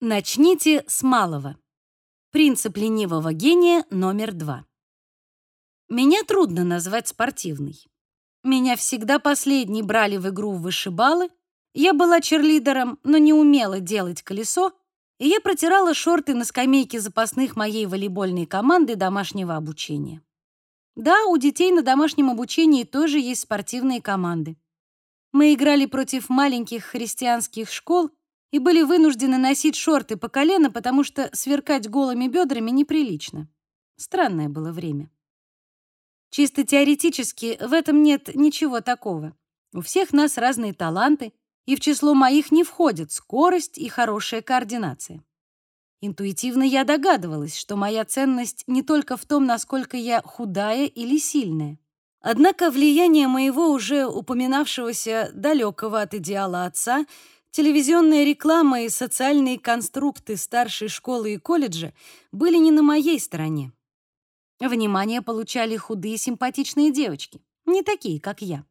Начните с малого. Принцип ленивого гения номер два. Меня трудно назвать спортивной. Меня всегда последней брали в игру в вышибалы. Я была черлидером, но не умела делать колесо, и я протирала шорты на скамейке запасных моей волейбольной команды домашнего обучения. Да, у детей на домашнем обучении тоже есть спортивные команды. Мы играли против маленьких христианских школ и были вынуждены носить шорты по колено, потому что сверкать голыми бедрами неприлично. Странное было время. Чисто теоретически в этом нет ничего такого. У всех нас разные таланты, и в число моих не входят скорость и хорошая координация. Интуитивно я догадывалась, что моя ценность не только в том, насколько я худая или сильная. Однако влияние моего уже упоминавшегося далекого от идеала отца — Телевизионная реклама и социальные конструкты старшей школы и колледжа были не на моей стороне. Внимание получали худые симпатичные девочки, не такие, как я.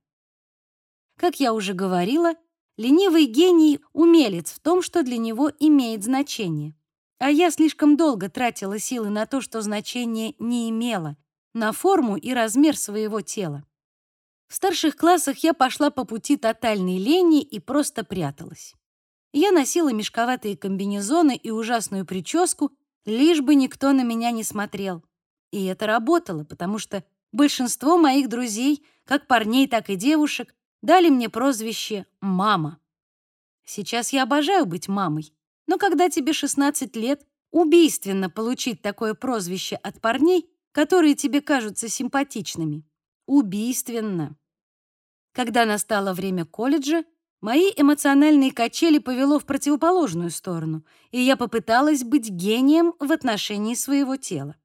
Как я уже говорила, ленивый гений — умелец в том, что для него имеет значение. А я слишком долго тратила силы на то, что значение не имело, на форму и размер своего тела. В старших классах я пошла по пути тотальной лени и просто пряталась. Я носила мешковатые комбинезоны и ужасную прическу, лишь бы никто на меня не смотрел. И это работало, потому что большинство моих друзей, как парней, так и девушек, дали мне прозвище «мама». Сейчас я обожаю быть мамой, но когда тебе 16 лет, убийственно получить такое прозвище от парней, которые тебе кажутся симпатичными. Убийственно. Когда настало время колледжа, мои эмоциональные качели повело в противоположную сторону, и я попыталась быть гением в отношении своего тела.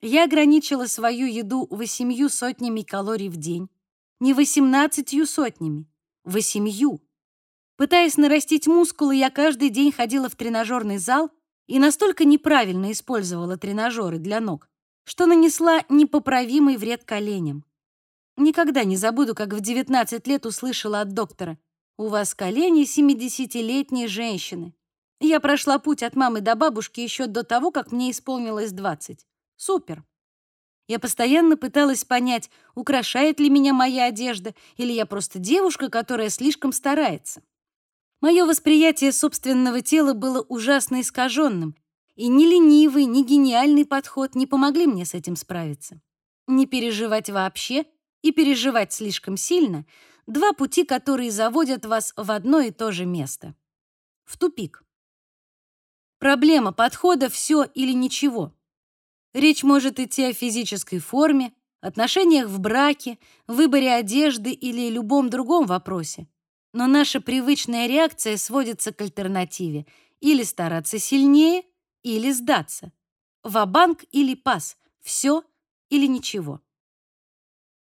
Я ограничила свою еду восемью сотнями калорий в день. Не восемнадцатью сотнями, восемью. Пытаясь нарастить мускулы, я каждый день ходила в тренажерный зал и настолько неправильно использовала тренажеры для ног, что нанесла непоправимый вред коленям. Никогда не забуду, как в 19 лет услышала от доктора: "У вас колени семидесятилетней женщины". Я прошла путь от мамы до бабушки еще до того, как мне исполнилось 20. Супер. Я постоянно пыталась понять, украшает ли меня моя одежда или я просто девушка, которая слишком старается. Мое восприятие собственного тела было ужасно искаженным, и ни ленивый, ни гениальный подход не помогли мне с этим справиться. Не переживать вообще — и переживать слишком сильно — два пути, которые заводят вас в одно и то же место. В тупик. Проблема подхода «все или ничего». Речь может идти о физической форме, отношениях в браке, выборе одежды или любом другом вопросе. Но наша привычная реакция сводится к альтернативе или стараться сильнее, или сдаться. Ва-банк или пас, все или ничего.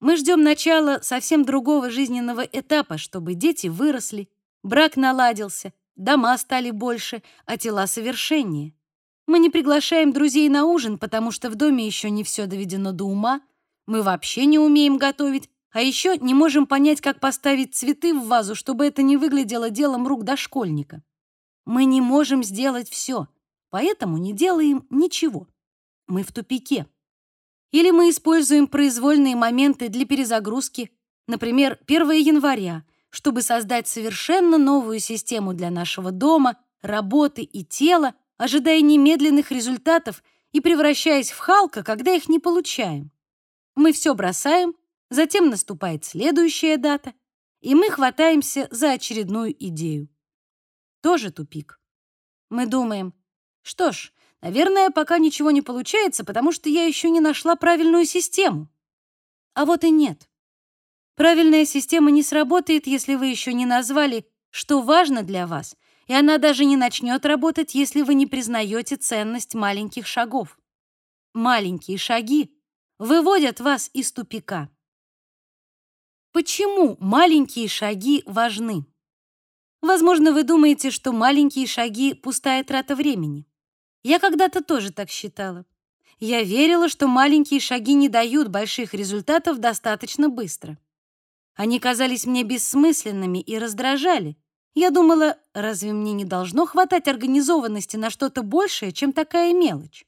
Мы ждем начала совсем другого жизненного этапа, чтобы дети выросли, брак наладился, дома стали больше, а тела совершеннее. Мы не приглашаем друзей на ужин, потому что в доме еще не все доведено до ума, мы вообще не умеем готовить, а еще не можем понять, как поставить цветы в вазу, чтобы это не выглядело делом рук дошкольника. Мы не можем сделать все, поэтому не делаем ничего. Мы в тупике. Или мы используем произвольные моменты для перезагрузки, например, 1 января, чтобы создать совершенно новую систему для нашего дома, работы и тела, ожидая немедленных результатов и превращаясь в Халка, когда их не получаем. Мы все бросаем, затем наступает следующая дата, и мы хватаемся за очередную идею. Тоже тупик. Мы думаем, что ж, Наверное, пока ничего не получается, потому что я еще не нашла правильную систему. А вот и нет. Правильная система не сработает, если вы еще не назвали, что важно для вас, и она даже не начнет работать, если вы не признаете ценность маленьких шагов. Маленькие шаги выводят вас из тупика. Почему маленькие шаги важны? Возможно, вы думаете, что маленькие шаги — пустая трата времени. Я когда-то тоже так считала. Я верила, что маленькие шаги не дают больших результатов достаточно быстро. Они казались мне бессмысленными и раздражали. Я думала, разве мне не должно хватать организованности на что-то большее, чем такая мелочь?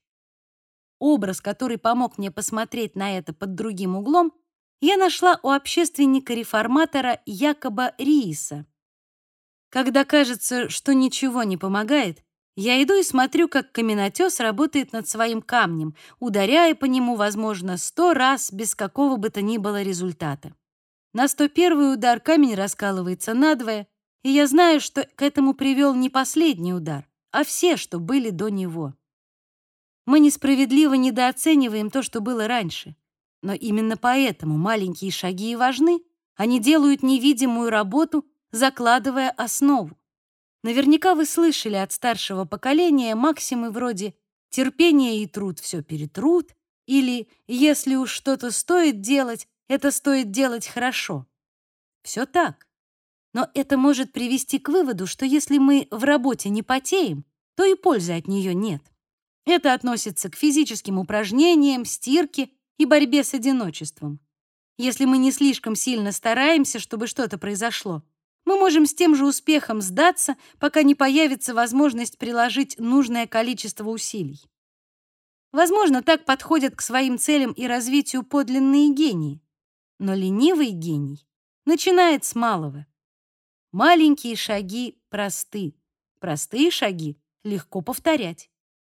Образ, который помог мне посмотреть на это под другим углом, я нашла у общественника-реформатора Якоба Рииса. Когда кажется, что ничего не помогает, я иду и смотрю, как каменотес работает над своим камнем, ударяя по нему, возможно, сто раз без какого бы то ни было результата. На сто первый удар камень раскалывается надвое, и я знаю, что к этому привел не последний удар, а все, что были до него. Мы несправедливо недооцениваем то, что было раньше. Но именно поэтому маленькие шаги и важны. Они делают невидимую работу, закладывая основу. Наверняка вы слышали от старшего поколения максимы вроде «терпение и труд все перетрут» или «если уж что-то стоит делать, это стоит делать хорошо». Все так. Но это может привести к выводу, что если мы в работе не потеем, то и пользы от нее нет. Это относится к физическим упражнениям, стирке и борьбе с одиночеством. Если мы не слишком сильно стараемся, чтобы что-то произошло, мы можем с тем же успехом сдаться, пока не появится возможность приложить нужное количество усилий. Возможно, так подходят к своим целям и развитию подлинные гении. Но ленивый гений начинает с малого. Маленькие шаги просты. Простые шаги легко повторять.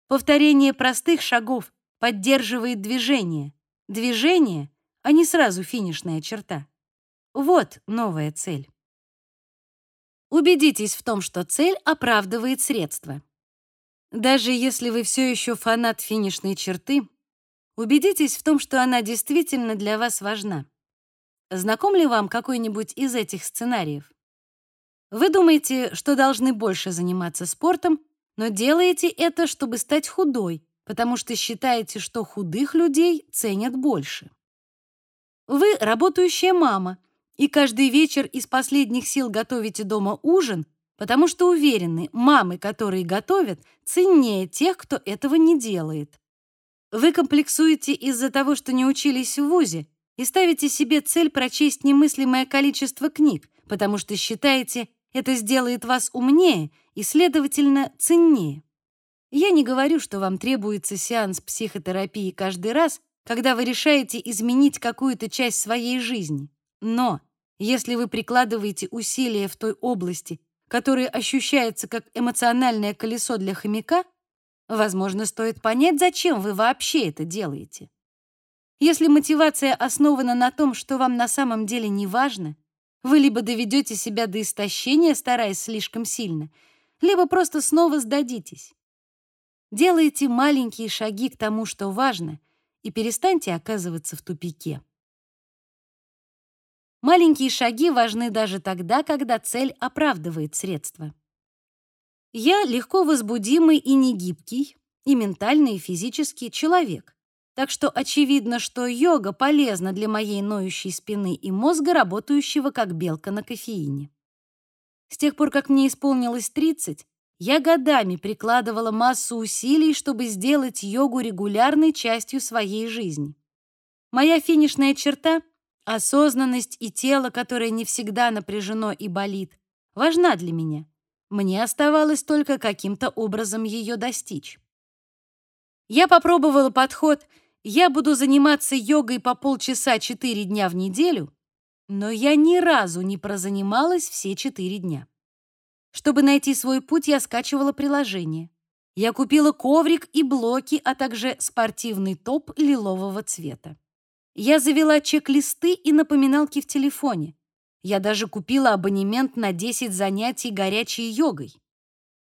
Повторение простых шагов поддерживает движение. Движение, а не сразу финишная черта. Вот новая цель. Убедитесь в том, что цель оправдывает средства. Даже если вы все еще фанат финишной черты, убедитесь в том, что она действительно для вас важна. Знаком ли вам какой-нибудь из этих сценариев? Вы думаете, что должны больше заниматься спортом, но делаете это, чтобы стать худой, потому что считаете, что худых людей ценят больше. Вы работающая мама, и каждый вечер из последних сил готовите дома ужин, потому что уверены, мамы, которые готовят, ценнее тех, кто этого не делает. Вы комплексуете из-за того, что не учились в ВУЗе, и ставите себе цель прочесть немыслимое количество книг, потому что считаете, это сделает вас умнее и, следовательно, ценнее. Я не говорю, что вам требуется сеанс психотерапии каждый раз, когда вы решаете изменить какую-то часть своей жизни. Но если вы прикладываете усилия в той области, которая ощущается как эмоциональное колесо для хомяка, возможно, стоит понять, зачем вы вообще это делаете. Если мотивация основана на том, что вам на самом деле не важно, вы либо доведете себя до истощения, стараясь слишком сильно, либо просто снова сдадитесь. Делайте маленькие шаги к тому, что важно, и перестаньте оказываться в тупике. Маленькие шаги важны даже тогда, когда цель оправдывает средства. Я легко возбудимый и негибкий, и ментальный, и физический человек. Так что очевидно, что йога полезна для моей ноющей спины и мозга, работающего как белка на кофеине. С тех пор, как мне исполнилось 30, я годами прикладывала массу усилий, чтобы сделать йогу регулярной частью своей жизни. Моя финишная черта — Осознанность и тело, которое не всегда напряжено и болит, важна для меня. Мне оставалось только каким-то образом ее достичь. Я попробовала подход «я буду заниматься йогой по полчаса четыре дня в неделю», но я ни разу не прозанималась все четыре дня. Чтобы найти свой путь, я скачивала приложение. Я купила коврик и блоки, а также спортивный топ лилового цвета. Я завела чек-листы и напоминалки в телефоне. Я даже купила абонемент на 10 занятий горячей йогой.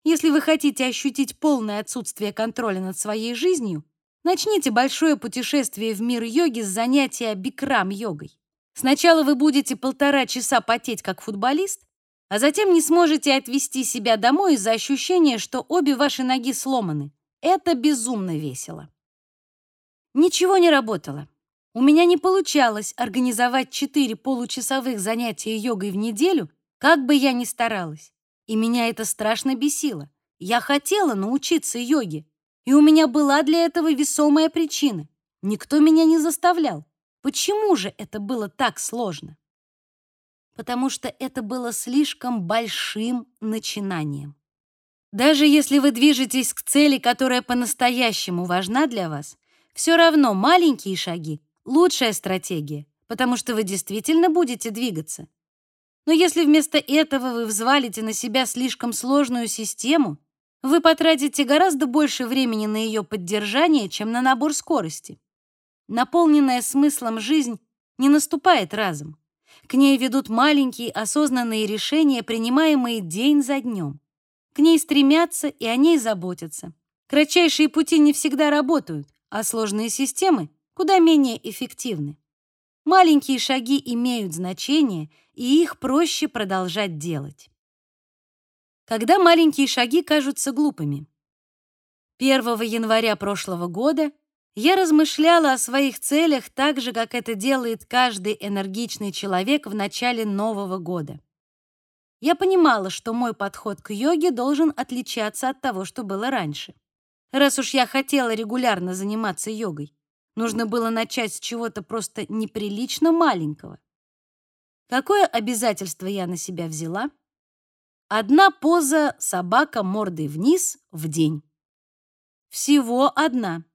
Если вы хотите ощутить полное отсутствие контроля над своей жизнью, начните большое путешествие в мир йоги с занятия бикрам-йогой. Сначала вы будете полтора часа потеть как футболист, а затем не сможете отвести себя домой из-за ощущения, что обе ваши ноги сломаны. Это безумно весело. Ничего не работало. У меня не получалось организовать четыре получасовых занятия йогой в неделю, как бы я ни старалась. И меня это страшно бесило. Я хотела научиться йоге, и у меня была для этого весомая причина. Никто меня не заставлял. Почему же это было так сложно? потому что это было слишком большим начинанием. Даже если вы движетесь к цели, которая по-настоящему важна для вас, все равно маленькие шаги — лучшая стратегия, потому что вы действительно будете двигаться. Но если вместо этого вы взвалите на себя слишком сложную систему, вы потратите гораздо больше времени на ее поддержание, чем на набор скорости. Наполненная смыслом жизнь не наступает разом. К ней ведут маленькие осознанные решения, принимаемые день за днем. К ней стремятся и о ней заботятся. Кратчайшие пути не всегда работают, а сложные системы куда менее эффективны. Маленькие шаги имеют значение, и их проще продолжать делать. Когда маленькие шаги кажутся глупыми. 1 января прошлого года я размышляла о своих целях так же, как это делает каждый энергичный человек в начале Нового года. Я понимала, что мой подход к йоге должен отличаться от того, что было раньше. Раз уж я хотела регулярно заниматься йогой, нужно было начать с чего-то просто неприлично маленького. Какое обязательство я на себя взяла? Одна поза собака мордой вниз в день. Всего одна.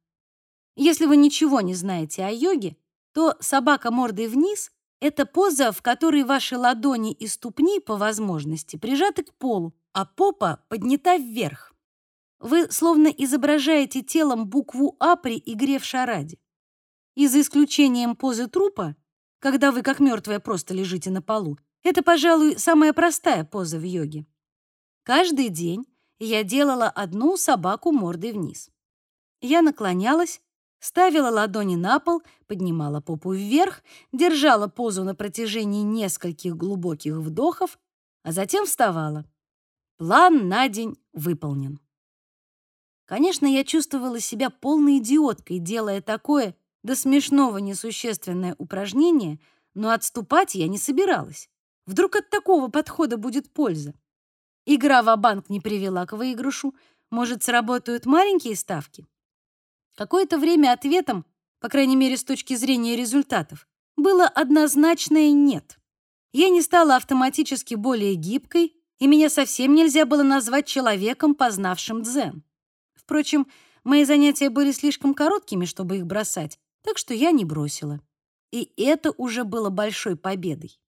Если вы ничего не знаете о йоге, то собака мордой вниз — это поза, в которой ваши ладони и ступни по возможности прижаты к полу, а попа поднята вверх. Вы словно изображаете телом букву «А» при игре в шараде. И за исключением позы трупа, когда вы как мертвая просто лежите на полу, это, пожалуй, самая простая поза в йоге. Каждый день я делала одну собаку мордой вниз. Я наклонялась, ставила ладони на пол, поднимала попу вверх, держала позу на протяжении нескольких глубоких вдохов, а затем вставала. План на день выполнен. Конечно, я чувствовала себя полной идиоткой, делая такое до смешного несущественное упражнение, но отступать я не собиралась. Вдруг от такого подхода будет польза. Игра в банк не привела к выигрышу, может, сработают маленькие ставки? Какое-то время ответом, по крайней мере, с точки зрения результатов, было однозначное «нет». Я не стала автоматически более гибкой, и меня совсем нельзя было назвать человеком, познавшим дзен. Впрочем, мои занятия были слишком короткими, чтобы их бросать, так что я не бросила. И это уже было большой победой.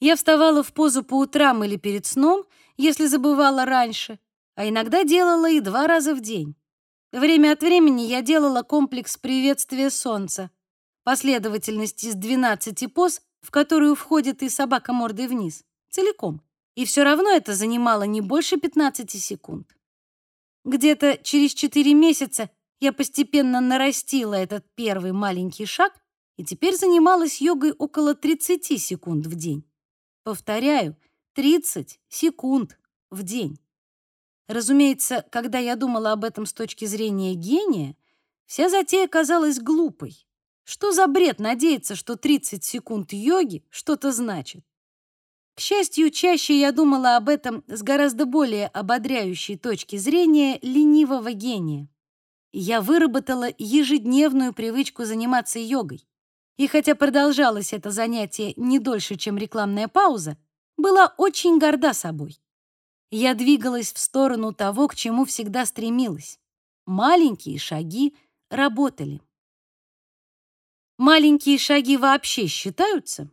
Я вставала в позу по утрам или перед сном, если забывала раньше, а иногда делала и два раза в день. Время от времени я делала комплекс приветствия солнца, последовательность из 12 поз, в которую входит и собака мордой вниз, целиком. И все равно это занимало не больше 15 секунд. Где-то через 4 месяца я постепенно нарастила этот первый маленький шаг и теперь занималась йогой около 30 секунд в день. Повторяю, 30 секунд в день. Разумеется, когда я думала об этом с точки зрения гения, вся затея казалась глупой. Что за бред надеяться, что 30 секунд йоги что-то значит? К счастью, чаще я думала об этом с гораздо более ободряющей точки зрения ленивого гения. Я выработала ежедневную привычку заниматься йогой. И хотя продолжалось это занятие не дольше, чем рекламная пауза, была очень горда собой. Я двигалась в сторону того, к чему всегда стремилась. Маленькие шаги работали. Маленькие шаги вообще считаются?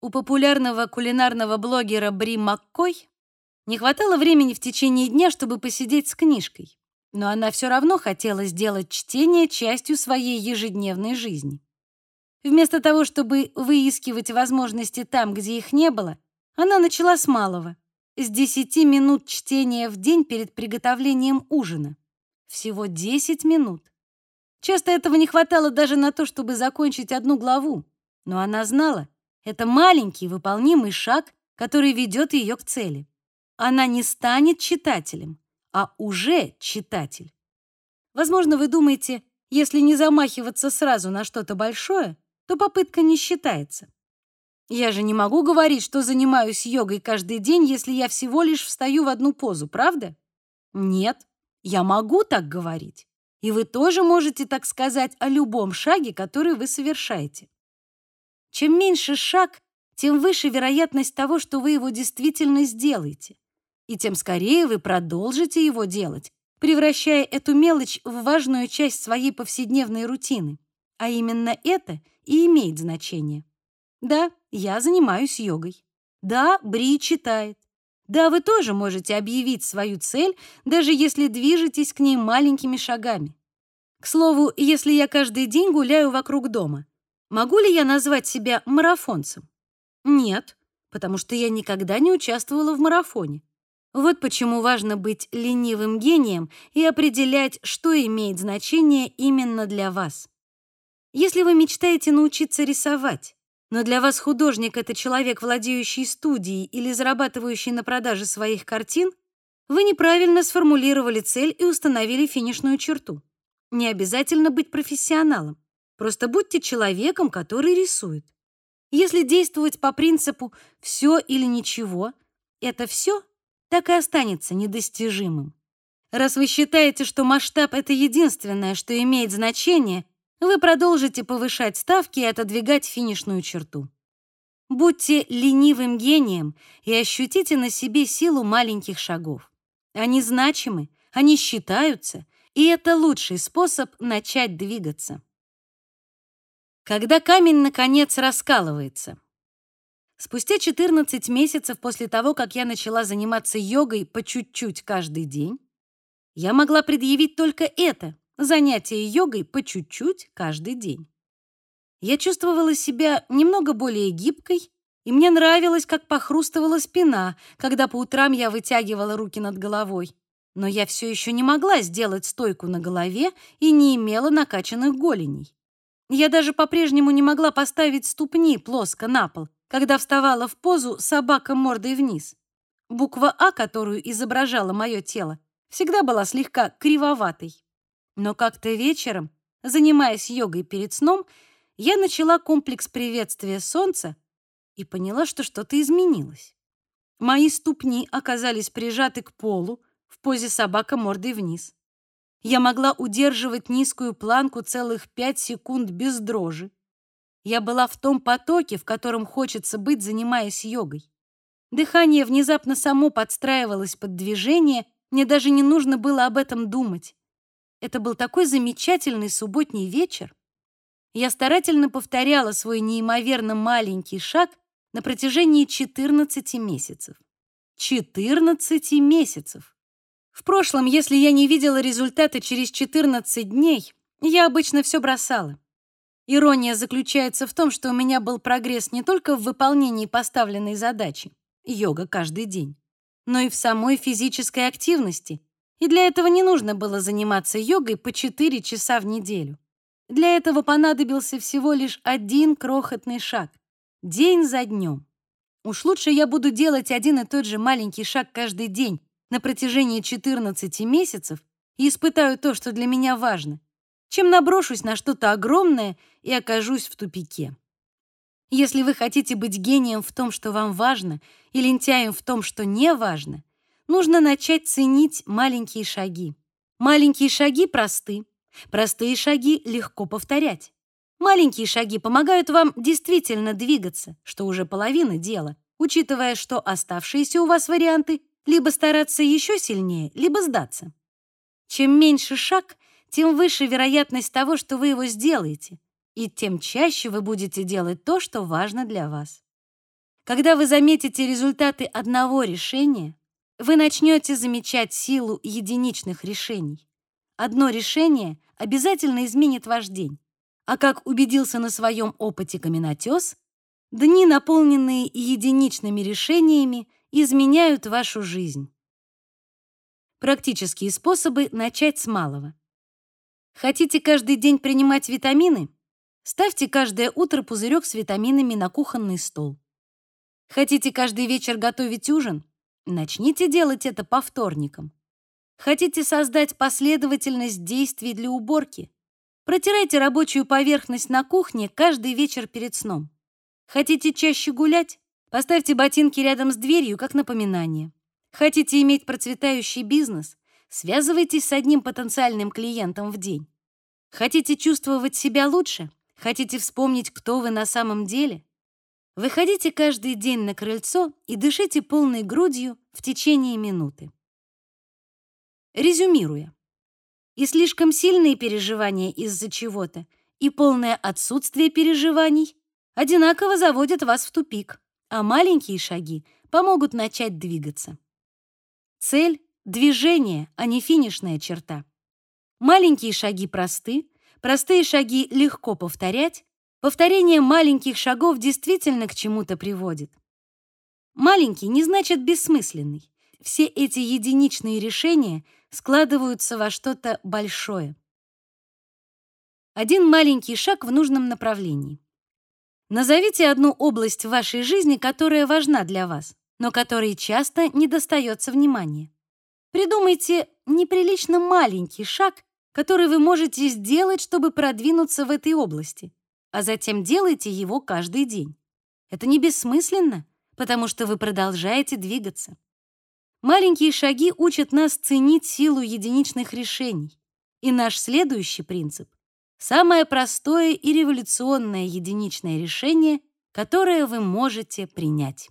У популярного кулинарного блогера Бри Маккой не хватало времени в течение дня, чтобы посидеть с книжкой, но она все равно хотела сделать чтение частью своей ежедневной жизни. Вместо того, чтобы выискивать возможности там, где их не было, она начала с малого с 10 минут чтения в день перед приготовлением ужина. Всего 10 минут. Часто этого не хватало даже на то, чтобы закончить одну главу, но она знала, это маленький выполнимый шаг, который ведет ее к цели. Она не станет читателем, а уже читатель. Возможно, вы думаете, если не замахиваться сразу на что-то большое, то попытка не считается. Я же не могу говорить, что занимаюсь йогой каждый день, если я всего лишь встаю в одну позу, правда? Нет, я могу так говорить. И вы тоже можете так сказать о любом шаге, который вы совершаете. Чем меньше шаг, тем выше вероятность того, что вы его действительно сделаете. И тем скорее вы продолжите его делать, превращая эту мелочь в важную часть своей повседневной рутины. А именно это и имеет значение. Да, я занимаюсь йогой. Да, Бри читает. Да, вы тоже можете объявить свою цель, даже если движетесь к ней маленькими шагами. К слову, если я каждый день гуляю вокруг дома, могу ли я назвать себя марафонцем? Нет, потому что я никогда не участвовала в марафоне. Вот почему важно быть ленивым гением и определять, что имеет значение именно для вас. Если вы мечтаете научиться рисовать, но для вас художник — это человек, владеющий студией или зарабатывающий на продаже своих картин, вы неправильно сформулировали цель и установили финишную черту. Не обязательно быть профессионалом. Просто будьте человеком, который рисует. Если действовать по принципу «все или ничего», это все так и останется недостижимым. Раз вы считаете, что масштаб — это единственное, что имеет значение, вы продолжите повышать ставки и отодвигать финишную черту. Будьте ленивым гением и ощутите на себе силу маленьких шагов. Они значимы, они считаются, и это лучший способ начать двигаться. Когда камень наконец раскалывается. Спустя 14 месяцев после того, как я начала заниматься йогой по чуть-чуть каждый день, я могла предъявить только это занятие йогой по чуть-чуть каждый день. Я чувствовала себя немного более гибкой, и мне нравилось, как похрустывала спина, когда по утрам я вытягивала руки над головой. Но я все еще не могла сделать стойку на голове и не имела накачанных голеней. Я даже по-прежнему не могла поставить ступни плоско на пол, когда вставала в позу собака мордой вниз. Буква А, которую изображало мое тело, всегда была слегка кривоватой. Но как-то вечером, занимаясь йогой перед сном, я начала комплекс приветствия солнца и поняла, что что-то изменилось. Мои ступни оказались прижаты к полу в позе собака мордой вниз. Я могла удерживать низкую планку целых пять секунд без дрожи. Я была в том потоке, в котором хочется быть, занимаясь йогой. Дыхание внезапно само подстраивалось под движение, мне даже не нужно было об этом думать. Это был такой замечательный субботний вечер. Я старательно повторяла свой неимоверно маленький шаг на протяжении 14 месяцев. 14 месяцев. В прошлом, если я не видела результата через 14 дней, я обычно все бросала. Ирония заключается в том, что у меня был прогресс не только в выполнении поставленной задачи йога каждый день, но и в самой физической активности. И для этого не нужно было заниматься йогой по 4 часа в неделю. Для этого понадобился всего лишь один крохотный шаг, день за днем. Уж лучше я буду делать один и тот же маленький шаг каждый день на протяжении 14 месяцев и испытаю то, что для меня важно — чем наброшусь на что-то огромное и окажусь в тупике. Если вы хотите быть гением в том, что вам важно, и лентяем в том, что не важно, нужно начать ценить маленькие шаги. Маленькие шаги просты, простые шаги легко повторять. Маленькие шаги помогают вам действительно двигаться, что уже половина дела, учитывая, что оставшиеся у вас варианты либо стараться еще сильнее, либо сдаться. Чем меньше шаг, тем выше вероятность того, что вы его сделаете, и тем чаще вы будете делать то, что важно для вас. Когда вы заметите результаты одного решения, вы начнете замечать силу единичных решений. Одно решение обязательно изменит ваш день. А как убедился на своем опыте каменотес, дни, наполненные единичными решениями, изменяют вашу жизнь. Практические способы начать с малого. Хотите каждый день принимать витамины? Ставьте каждое утро пузырек с витаминами на кухонный стол. Хотите каждый вечер готовить ужин? Начните делать это по вторникам. Хотите создать последовательность действий для уборки? Протирайте рабочую поверхность на кухне каждый вечер перед сном. Хотите чаще гулять? Поставьте ботинки рядом с дверью как напоминание. Хотите иметь процветающий бизнес? Связывайтесь с одним потенциальным клиентом в день. Хотите чувствовать себя лучше? Хотите вспомнить, кто вы на самом деле? Выходите каждый день на крыльцо и дышите полной грудью в течение минуты. Резюмируя. И слишком сильные переживания из-за чего-то, и полное отсутствие переживаний одинаково заводят вас в тупик, а маленькие шаги помогут начать двигаться. Цель — движение, а не финишная черта. Маленькие шаги просты, простые шаги легко повторять, Повторение маленьких шагов действительно к чему-то приводит. Маленький не значит бессмысленный. Все эти единичные решения складываются во что-то большое. Один маленький шаг в нужном направлении. Назовите одну область в вашей жизни, которая важна для вас, но которой часто не достается внимания. Придумайте неприлично маленький шаг, который вы можете сделать, чтобы продвинуться в этой области а затем делайте его каждый день. Это не бессмысленно, потому что вы продолжаете двигаться. Маленькие шаги учат нас ценить силу единичных решений. И наш следующий принцип — самое простое и революционное единичное решение, которое вы можете принять.